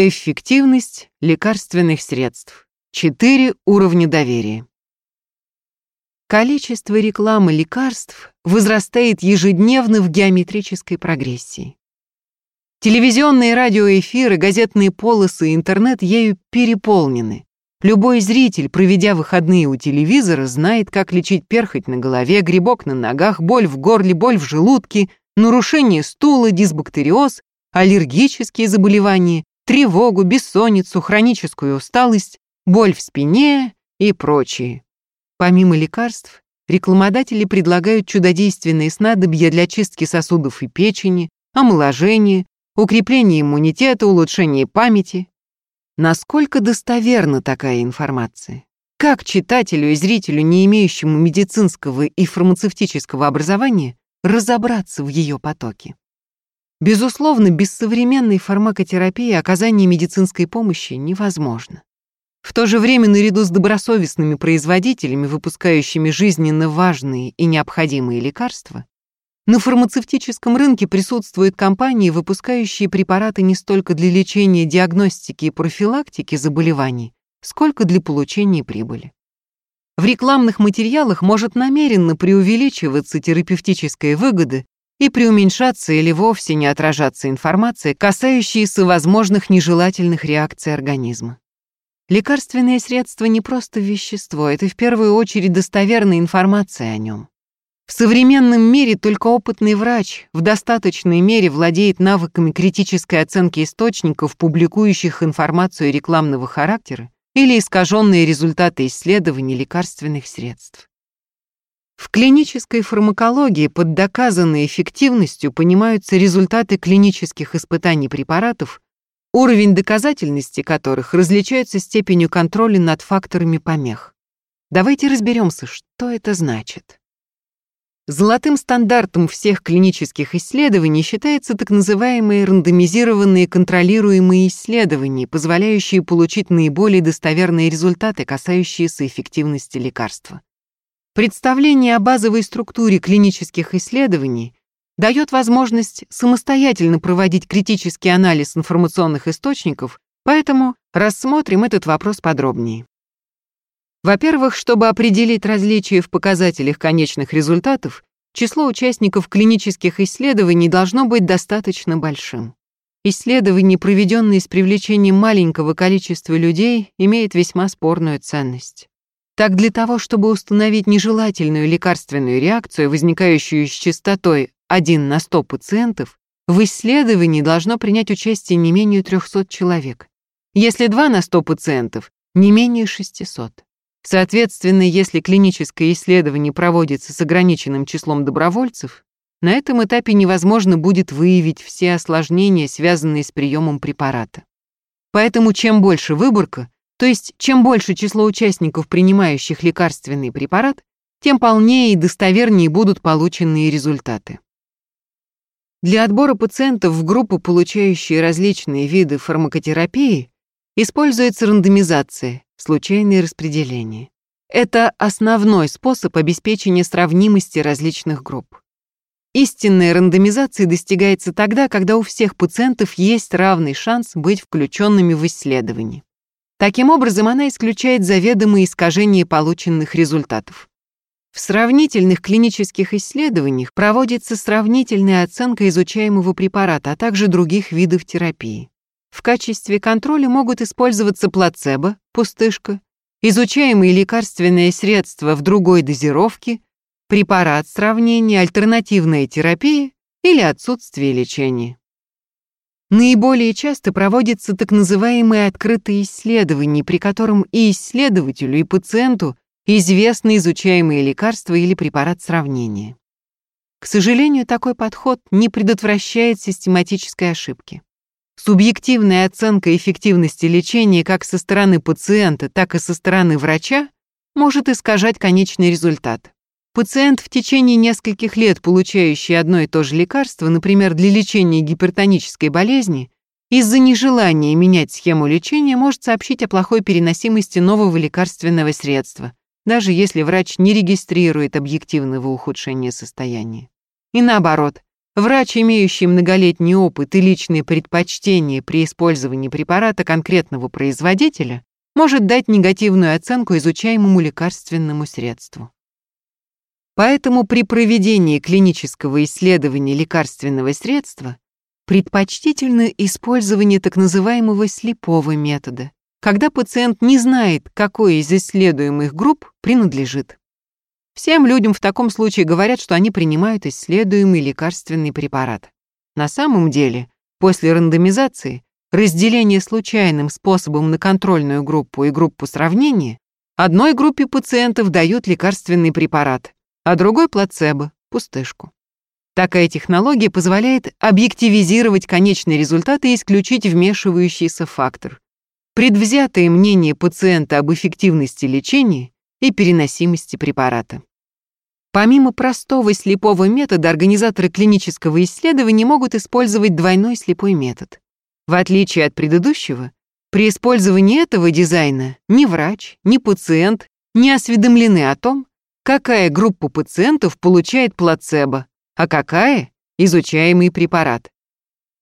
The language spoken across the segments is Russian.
Эффективность лекарственных средств. Четыре уровня доверия. Количество рекламы лекарств возрастает ежедневно в геометрической прогрессии. Телевизионные радиоэфиры, газетные полосы и интернет ею переполнены. Любой зритель, проведя выходные у телевизора, знает, как лечить перхоть на голове, грибок на ногах, боль в горле, боль в желудке, нарушение стула, дисбактериоз, аллергические заболевания, тревогу, бессонницу, хроническую усталость, боль в спине и прочие. Помимо лекарств, рекламодатели предлагают чудодейственные снадобья для чистки сосудов и печени, омоложения, укрепления иммунитета, улучшения памяти. Насколько достоверна такая информация? Как читателю и зрителю, не имеющему медицинского и фармацевтического образования, разобраться в ее потоке? Безусловно, без современной фармакотерапии оказание медицинской помощи невозможно. В то же время, наряду с добросовестными производителями, выпускающими жизненно важные и необходимые лекарства, на фармацевтическом рынке присутствуют компании, выпускающие препараты не столько для лечения, диагностики и профилактики заболеваний, сколько для получения прибыли. В рекламных материалах может намеренно преувеличиваться терапевтическая выгода и преуменьшаться или вовсе не отражаться информация, касающаяся возможных нежелательных реакций организма. Лекарственное средство не просто вещество, это в первую очередь достоверная информация о нем. В современном мире только опытный врач в достаточной мере владеет навыками критической оценки источников, публикующих информацию рекламного характера или искаженные результаты исследований лекарственных средств. В клинической фармакологии под доказанной эффективностью понимаются результаты клинических испытаний препаратов, уровень доказательности которых различается степенью контроля над факторами помех. Давайте разберемся, что это значит. Золотым стандартом всех клинических исследований считается так называемые рандомизированные контролируемые исследования, позволяющие получить наиболее достоверные результаты, касающиеся эффективности лекарства. Представление о базовой структуре клинических исследований дает возможность самостоятельно проводить критический анализ информационных источников, поэтому рассмотрим этот вопрос подробнее. Во-первых, чтобы определить различия в показателях конечных результатов, число участников клинических исследований должно быть достаточно большим. Исследование, проведенное с привлечением маленького количества людей, имеет весьма спорную ценность. Так для того, чтобы установить нежелательную лекарственную реакцию, возникающую с частотой 1 на 100 пациентов, в исследовании должно принять участие не менее 300 человек. Если 2 на 100 пациентов, не менее 600. Соответственно, если клиническое исследование проводится с ограниченным числом добровольцев, на этом этапе невозможно будет выявить все осложнения, связанные с приемом препарата. Поэтому чем больше выборка, то есть, чем больше число участников, принимающих лекарственный препарат, тем полнее и достовернее будут полученные результаты. Для отбора пациентов в группу, получающие различные виды фармакотерапии, используется рандомизация, случайное распределение. Это основной способ обеспечения сравнимости различных групп. Истинная рандомизация достигается тогда, когда у всех пациентов есть равный шанс быть включенными в исследование. Таким образом, она исключает заведомые искажения полученных результатов. В сравнительных клинических исследованиях проводится сравнительная оценка изучаемого препарата, а также других видов терапии. В качестве контроля могут использоваться плацебо, пустышка, изучаемые лекарственные средства в другой дозировке, препарат сравнения, альтернативная терапия или отсутствие лечения. Наиболее часто проводятся так называемые открытые исследования, при котором и исследователю, и пациенту известны изучаемые лекарства или препарат сравнения. К сожалению, такой подход не предотвращает систематической ошибки. Субъективная оценка эффективности лечения как со стороны пациента, так и со стороны врача может искажать конечный результат. Пациент в течение нескольких лет, получающий одно и то же лекарство, например, для лечения гипертонической болезни, из-за нежелания менять схему лечения может сообщить о плохой переносимости нового лекарственного средства, даже если врач не регистрирует объективного ухудшения состояния. И наоборот, врач, имеющий многолетний опыт и личные предпочтения при использовании препарата конкретного производителя, может дать негативную оценку изучаемому лекарственному средству. Поэтому при проведении клинического исследования лекарственного средства предпочтительно использование так называемого слепого метода, когда пациент не знает, какой из исследуемых групп принадлежит. Всем людям в таком случае говорят, что они принимают исследуемый лекарственный препарат. На самом деле, после рандомизации, разделение случайным способом на контрольную группу и группу сравнения, одной группе пациентов дают лекарственный препарат, а другой плацебо, пустышку. Такая технология позволяет объективизировать конечные результаты и исключить вмешивающийся фактор, предвзятое мнение пациента об эффективности лечения и переносимости препарата. Помимо простого слепого метода, организаторы клинического исследования могут использовать двойной слепой метод. В отличие от предыдущего, при использовании этого дизайна ни врач, ни пациент не осведомлены о том, какая группа пациентов получает плацебо, а какая – изучаемый препарат.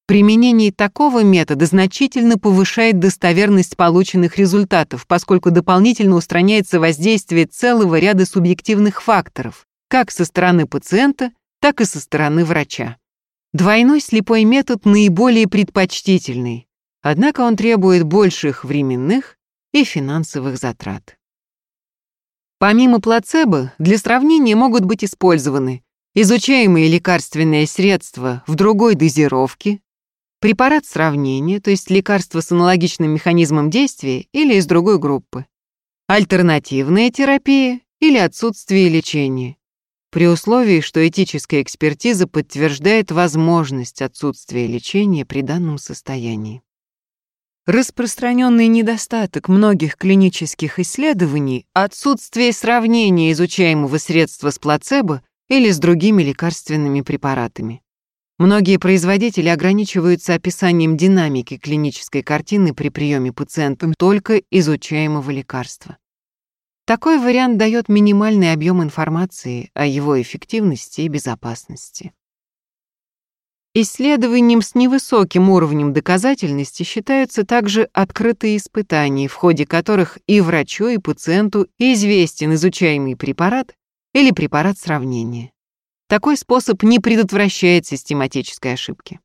Применение такого метода значительно повышает достоверность полученных результатов, поскольку дополнительно устраняется воздействие целого ряда субъективных факторов, как со стороны пациента, так и со стороны врача. Двойной слепой метод наиболее предпочтительный, однако он требует больших временных и финансовых затрат. Помимо плацебо, для сравнения могут быть использованы изучаемые лекарственные средства в другой дозировке, Препарат сравнения, то есть лекарство с аналогичным механизмом действия или из другой группы. Альтернативная терапия или отсутствие лечения. При условии, что этическая экспертиза подтверждает возможность отсутствия лечения при данном состоянии. Распространенный недостаток многих клинических исследований – отсутствие сравнения изучаемого средства с плацебо или с другими лекарственными препаратами. Многие производители ограничиваются описанием динамики клинической картины при приеме пациентам только изучаемого лекарства. Такой вариант дает минимальный объем информации о его эффективности и безопасности. Исследованием с невысоким уровнем доказательности считаются также открытые испытания, в ходе которых и врачу, и пациенту известен изучаемый препарат или препарат сравнения. Такой способ не предотвращает систематической ошибки.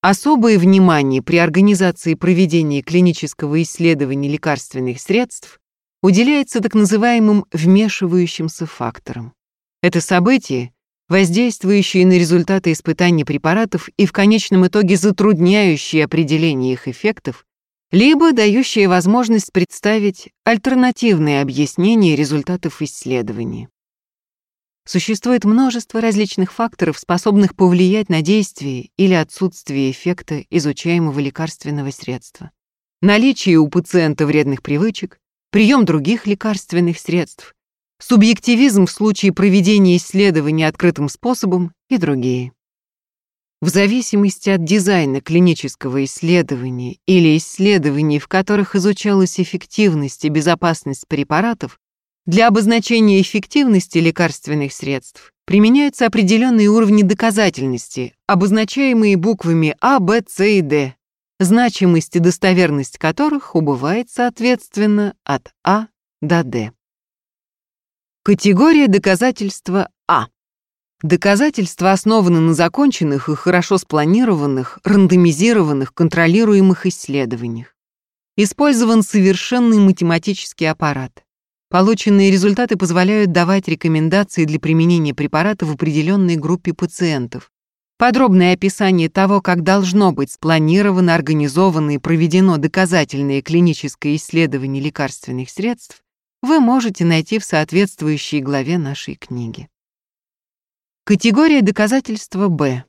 Особое внимание при организации проведения клинического исследования лекарственных средств уделяется так называемым вмешивающимся факторам. Это событие, воздействующие на результаты испытаний препаратов и в конечном итоге затрудняющие определение их эффектов, либо дающие возможность представить альтернативные объяснения результатов исследования. Существует множество различных факторов, способных повлиять на действие или отсутствие эффекта изучаемого лекарственного средства. Наличие у пациента вредных привычек, прием других лекарственных средств, субъективизм в случае проведения исследования открытым способом и другие. В зависимости от дизайна клинического исследования или исследований, в которых изучалась эффективность и безопасность препаратов, для обозначения эффективности лекарственных средств применяются определенные уровни доказательности, обозначаемые буквами А, Б, С и Д, значимость и достоверность которых убывает соответственно от А до Д. Категория доказательства А. Доказательства основаны на законченных и хорошо спланированных, рандомизированных, контролируемых исследованиях. Использован совершенный математический аппарат. Полученные результаты позволяют давать рекомендации для применения препарата в определенной группе пациентов. Подробное описание того, как должно быть спланировано, организовано и проведено доказательное клиническое исследование лекарственных средств, вы можете найти в соответствующей главе нашей книги. Категория доказательства Б.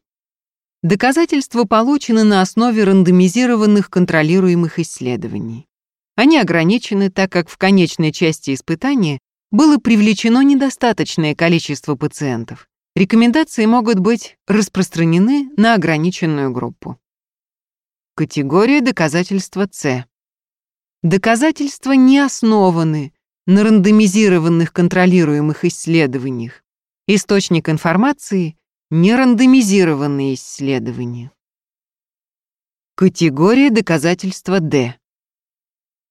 Доказательства получены на основе рандомизированных контролируемых исследований. Они ограничены, так как в конечной части испытания было привлечено недостаточное количество пациентов. Рекомендации могут быть распространены на ограниченную группу. Категория доказательства С. Доказательства не основаны на рандомизированных контролируемых исследованиях. Источник информации нерандомизированные исследования. Категория доказательства D.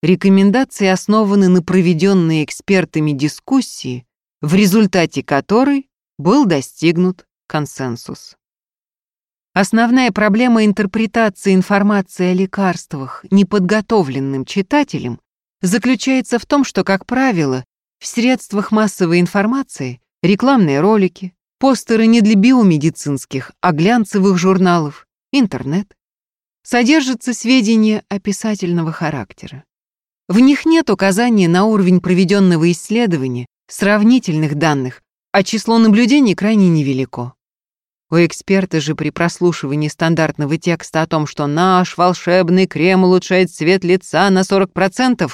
Рекомендации основаны на проведенной экспертами дискуссии, в результате которой был достигнут консенсус. Основная проблема интерпретации информации о лекарствах неподготовленным читателем заключается в том, что, как правило, в средствах массовой информации рекламные ролики, постеры не для биомедицинских, а глянцевых журналов, интернет, содержатся сведения описательного характера. В них нет указания на уровень проведенного исследования, сравнительных данных, а число наблюдений крайне невелико. У эксперта же при прослушивании стандартного текста о том, что наш волшебный крем улучшает цвет лица на 40%,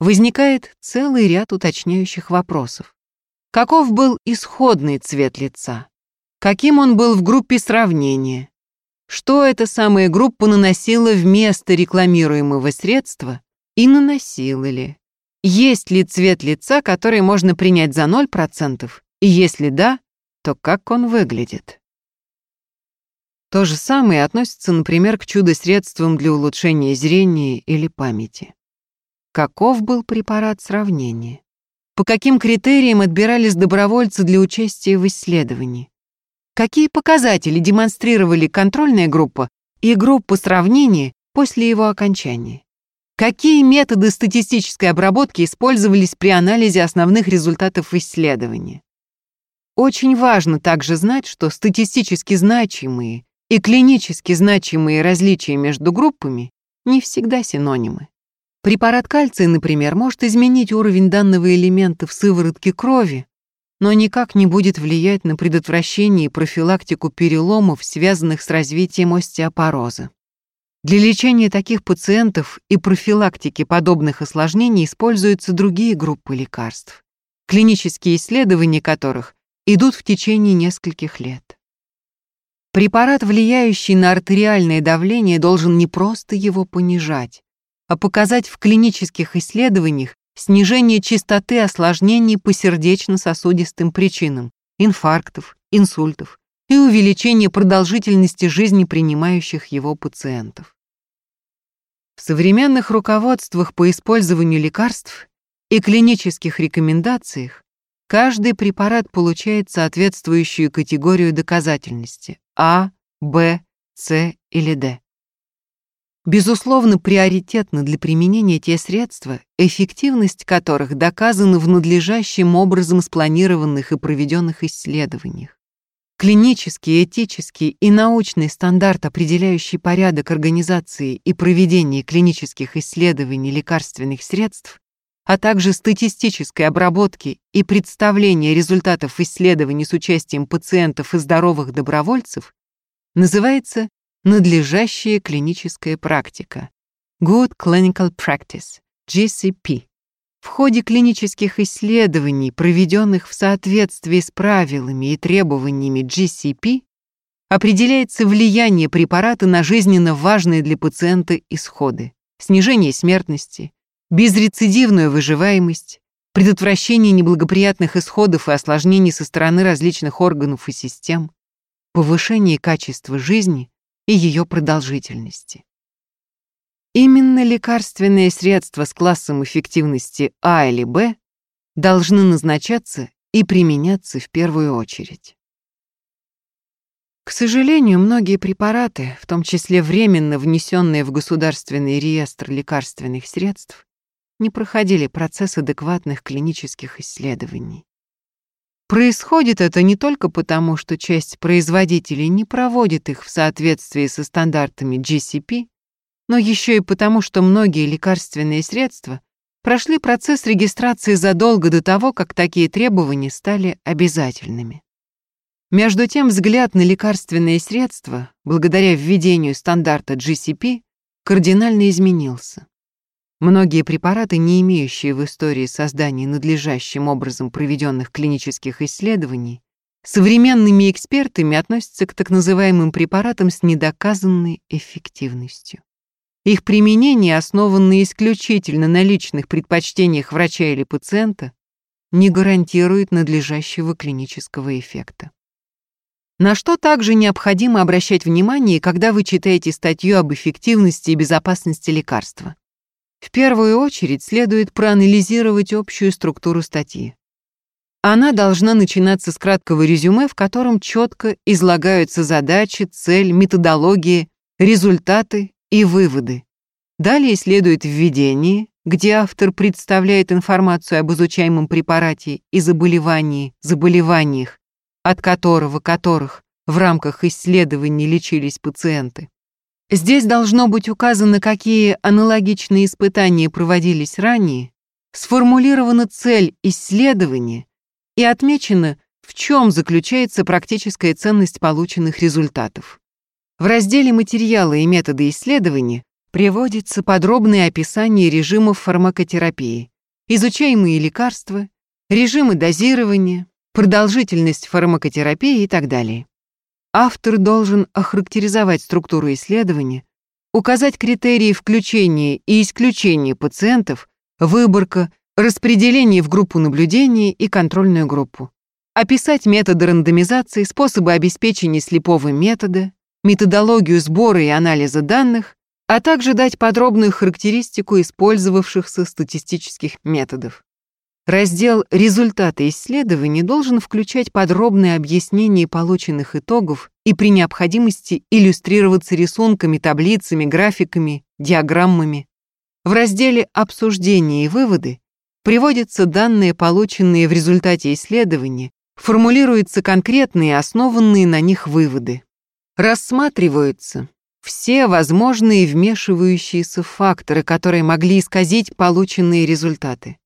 возникает целый ряд уточняющих вопросов. Каков был исходный цвет лица? Каким он был в группе сравнения? Что эта самая группа наносила вместо рекламируемого средства и наносила ли? Есть ли цвет лица, который можно принять за 0%? И если да, то как он выглядит? То же самое относится, например, к чудо-средствам для улучшения зрения или памяти. Каков был препарат сравнения? По каким критериям отбирались добровольцы для участия в исследовании? Какие показатели демонстрировали контрольная группа и группа сравнения после его окончания? Какие методы статистической обработки использовались при анализе основных результатов исследования? Очень важно также знать, что статистически значимые и клинически значимые различия между группами не всегда синонимы. Препарат кальция, например, может изменить уровень данного элемента в сыворотке крови, но никак не будет влиять на предотвращение и профилактику переломов, связанных с развитием остеопороза. Для лечения таких пациентов и профилактики подобных осложнений используются другие группы лекарств, клинические исследования которых идут в течение нескольких лет. Препарат, влияющий на артериальное давление, должен не просто его понижать, а показать в клинических исследованиях снижение частоты осложнений по сердечно-сосудистым причинам, инфарктов, инсультов, и увеличение продолжительности жизни принимающих его пациентов. В современных руководствах по использованию лекарств и клинических рекомендациях каждый препарат получает соответствующую категорию доказательности А, Б, С или Д. Безусловно, приоритетны для применения те средства, эффективность которых доказана в надлежащим образом спланированных и проведенных исследованиях. Клинический, этический и научный стандарт, определяющий порядок организации и проведения клинических исследований лекарственных средств, а также статистической обработки и представления результатов исследований с участием пациентов и здоровых добровольцев, называется надлежащая клиническая практика Good Clinical Practice, GCP. В ходе клинических исследований, проведенных в соответствии с правилами и требованиями GCP, определяется влияние препарата на жизненно важные для пациента исходы, снижение смертности, безрецидивную выживаемость, предотвращение неблагоприятных исходов и осложнений со стороны различных органов и систем, повышение качества жизни и ее продолжительности. Именно лекарственные средства с классом эффективности А или Б должны назначаться и применяться в первую очередь. К сожалению, многие препараты, в том числе временно внесенные в Государственный реестр лекарственных средств, не проходили процесс адекватных клинических исследований. Происходит это не только потому, что часть производителей не проводит их в соответствии со стандартами GCP, но еще и потому, что многие лекарственные средства прошли процесс регистрации задолго до того, как такие требования стали обязательными. Между тем, взгляд на лекарственные средства, благодаря введению стандарта GCP, кардинально изменился. Многие препараты, не имеющие в истории создания надлежащим образом проведенных клинических исследований, современными экспертами относятся к так называемым препаратам с недоказанной эффективностью. Их применение, основанное исключительно на личных предпочтениях врача или пациента, не гарантирует надлежащего клинического эффекта. На что также необходимо обращать внимание, когда вы читаете статью об эффективности и безопасности лекарства. В первую очередь следует проанализировать общую структуру статьи. Она должна начинаться с краткого резюме, в котором четко излагаются задачи, цель, методология, результаты и выводы. Далее следует введение, где автор представляет информацию об изучаемом препарате и заболевании, заболеваниях, от которого, которых в рамках исследований лечились пациенты. Здесь должно быть указано, какие аналогичные испытания проводились ранее, сформулирована цель исследования и отмечено, в чем заключается практическая ценность полученных результатов. В разделе «Материалы и методы исследования» приводится подробное описание режимов фармакотерапии, изучаемые лекарства, режимы дозирования, продолжительность фармакотерапии и так далее. Автор должен охарактеризовать структуру исследования, указать критерии включения и исключения пациентов, выборка, распределение в группу наблюдения и контрольную группу, описать методы рандомизации, способы обеспечения слепого метода, методологию сбора и анализа данных, а также дать подробную характеристику использовавшихся статистических методов. Раздел «Результаты исследований» должен включать подробное объяснение полученных итогов и при необходимости иллюстрироваться рисунками, таблицами, графиками, диаграммами. В разделе «Обсуждения и выводы» приводятся данные, полученные в результате исследования, формулируются конкретные, основанные на них выводы. Рассматриваются все возможные вмешивающиеся факторы, которые могли исказить полученные результаты.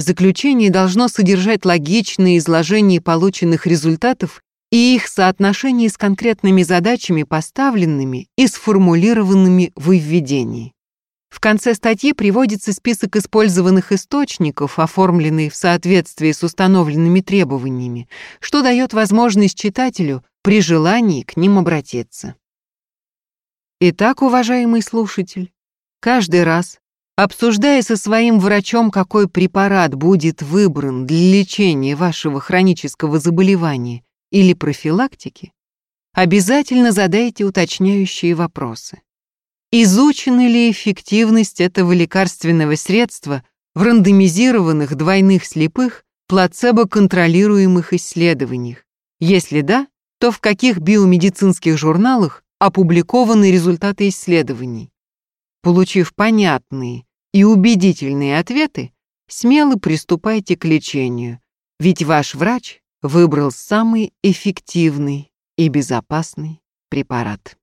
Заключение должно содержать логичное изложение полученных результатов и их соотношение с конкретными задачами, поставленными и сформулированными в введении. В конце статьи приводится список использованных источников, оформленный в соответствии с установленными требованиями, что дает возможность читателю при желании к ним обратиться. Итак, уважаемый слушатель, каждый раз, Обсуждая со своим врачом, какой препарат будет выбран для лечения вашего хронического заболевания или профилактики, обязательно задайте уточняющие вопросы. Изучена ли эффективность этого лекарственного средства в рандомизированных двойных слепых плацебо-контролируемых исследованиях? Если да, то в каких биомедицинских журналах опубликованы результаты исследований? Получив понятные и убедительные ответы, смело приступайте к лечению, ведь ваш врач выбрал самый эффективный и безопасный препарат.